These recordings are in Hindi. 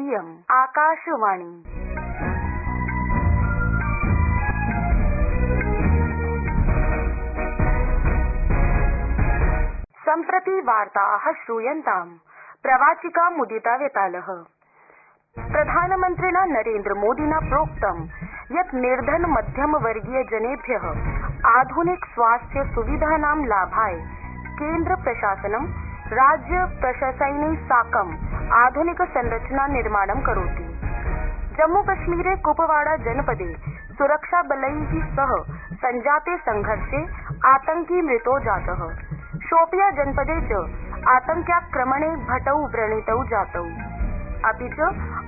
इयम् आकाशवाणी सम्प्रति वार्ताः श्रूयन्ताम् प्रवाचिका मुदिता वेताल प्रधानमन्त्रिणा नरेन्द्रमोदिना प्रोक्तं यत् निर्धन मध्यम वर्गीय जनेभ्य आध्निक स्वास्थ्य सुविधानां लाभाय केन्द्र प्रशासनं राज्य प्रशासनै साकं आध्निक संरचना निर्माणं करोति। जम्मूकश्मीरे कुपवाड़ा जनपदे सुरक्षाबलै सह संजाते संघर्षे आतंकी मृतो जातः। शोपिया जनपदे च आतंक्याक्रमणे भटौ व्रणितौ जातौ। अपि च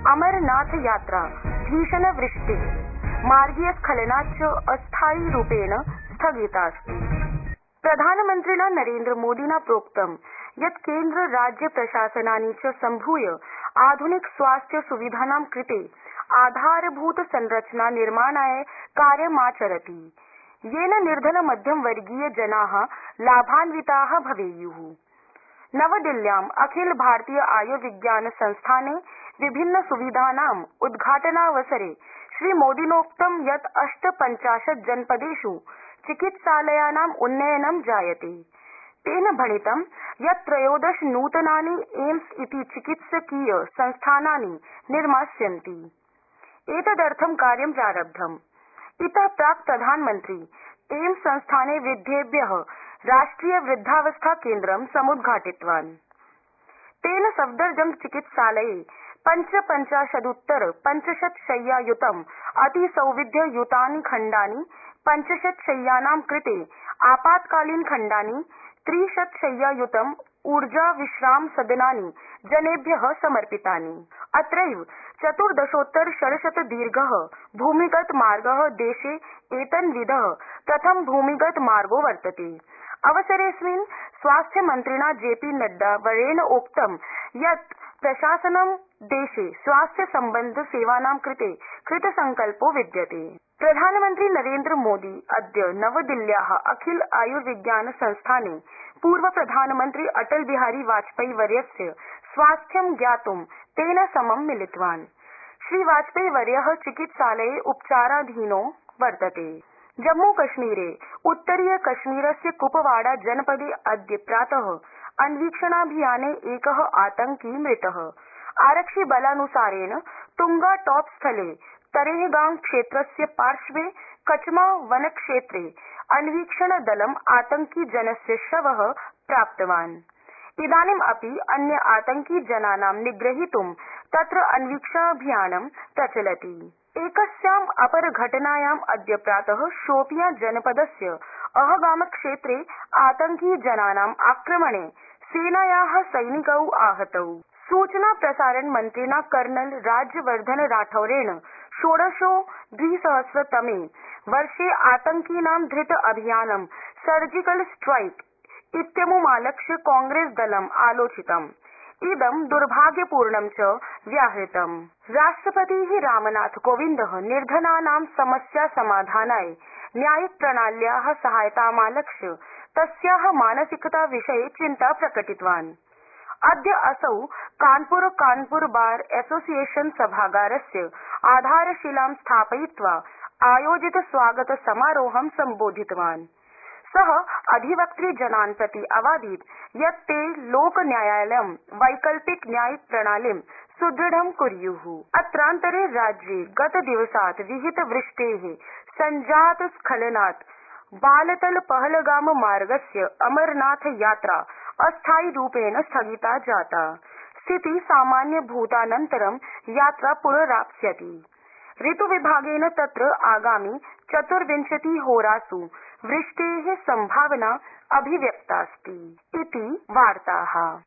अमरनाथ यात्रा भीषण वृष्टि। मार्गीयस्खलनाच्च अस्थायिरूपेण स्थगितास्ति। प्रधानमन्त्रिणा नरेन्द्रमोदिना प्रोक्तं यत् केन्द्र राज्य प्रशासनानि च सम्भूय आध्निक स्वास्थ्य सुविधानां कृते आधारभूत संरचना निर्माणाय कार्यमाचरति। येन निर्धन मध्यम वर्गीय जना लाभान्विता भवेय्। नवदिल्ल्याम् अखिल भारतीय आयुर्विज्ञान संस्थाने विभिन्न सुविधानाम् उद्घाटनावसरे श्रीमोदिनोक्तं यत् अष्टपञ्चाशत् जनपदेष् चिकित्सालयानाम् उन्नयनं जायते। तेन भणितं यत् त्रयोदश नूतनानि एम्स इति चिकित्सकीय संस्थानानि निर्मास्यन्ति। एतदर्थं कार्यं प्रारब्धम्। इत प्राक् प्रधानमन्त्री, एम्स संस्थाने वृद्धेभ्य राष्ट्रिय वृद्धावस्था केन्द्रं समुद्घाटितवान्। तेन सफदरजंग चिकित्सालये पञ्चपञ्चाशदुत्तर पञ्चशत् शय्यायुतं अतिसौविध्य युतानि खण्डानि पञ्चशत् शय्यानां कृते आपातकालीन खण्डानि त्रिशत् शय्यायुतं ऊर्जा विश्राम सदनानि, जनेभ्य समर्पितानि। अत्रैव चतुर्दशोत्तर षड्शत दीर्घ भूमिगत मार्ग देशे एतन्विध प्रथम भूमिगत मार्गो वर्तते। अवसरेऽस्मिन् स्वास्थ्यमन्त्रिणा जेपी नड्डा वर्येण उक्तं यत् प्रशासनं देशे स्वास्थ्य सम्बद्ध सेवानां कृते कृतसंकल्पो विद्यते। प्रधानमन्त्री नरेन्द्र मोदी अद्य नवदिल्ल्या अखिल आयुर्विज्ञान संस्थाने पूर्व प्रधानमन्त्री अटल बिहारी वाजपेयी वर्यस्य स्वास्थ्यं ज्ञातुं तेन समं मिलितवान्। श्रीवाजपेयी वर्य चिकित्सालये उपचाराधीनो वर्तते। जम्मूकश्मीरे उत्तरीय कश्मीरस्य कुपवाड़ा जनपदे अद्य प्रात अन्वीक्षणाभियाने एक आतंकी मृत। आरक्षिबलानुसारेण तुंगा टॉप स्थले तरेहगांव क्षेत्रस्य पार्श्वे कचमा वनक्षेत्रे अन्वीक्षणदलं आतंकिजनस्य शव प्राप्तवान्। इदानीम् अपि अन्य आतंकी जनानां निग्रहीतुं तत्र अन्वीक्षणाभियानं प्रचलति। एकस्याम् अपर घटनायाम् अद्य प्रात शोपियाँ जनपदस्य अहगाम क्षेत्रे आतंकी जनानाम् आक्रमणे सेनाया सैनिकौ आहतौ। सूचना प्रसारण मन्त्रिणा कर्नल राज्यवर्धन राठौरेण षोडशो द्विसहस्रतमे वर्षे आतंकिनां धृत अभियानं सर्जिकल स्ट्राइक इत्यमुमालक्ष्य कांग्रेसदलं आलोचितम्। इदं दुर्भाग्यपूर्णं च व्याहृतम्। राष्ट्रपति रामनाथ कोविन्द निर्धनानां समस्या समाधानाय न्यायिक प्रणाल्या सहायतामालक्ष्य तस्या मानसिकता विषये चिन्ता प्रकटितवान्। अद्य असौ कानपुर कानपुर बार एसोसिएशन सभागारस्य आधारशिलां स्थापयित्वा आयोजित स्वागत समारोहं सम्बोधितवान्। स अधिवक्तृजनान् प्रति अवादीत् यत् ते लोकन्यायालयं, वैकल्पिक न्यायिक प्रणालीं सुदृढं कुर्यु। अत्रान्तरे राज्ये गतदिवसात् विहित वृष्टे संजात स्खलनात् बालतल पहलगाम मार्गस्य अमरनाथ यात्रा अस्थायिरूपेण स्थगिता जाता। स्थिति सामान्य भूतानन्तरं यात्रा पुनराप्स्यति। ऋतुविभागेन तत्र आगामि चतुर्विंशति होरास् वृष्टे संभावना अभिव्यक्तास्ति। इति वार्ता।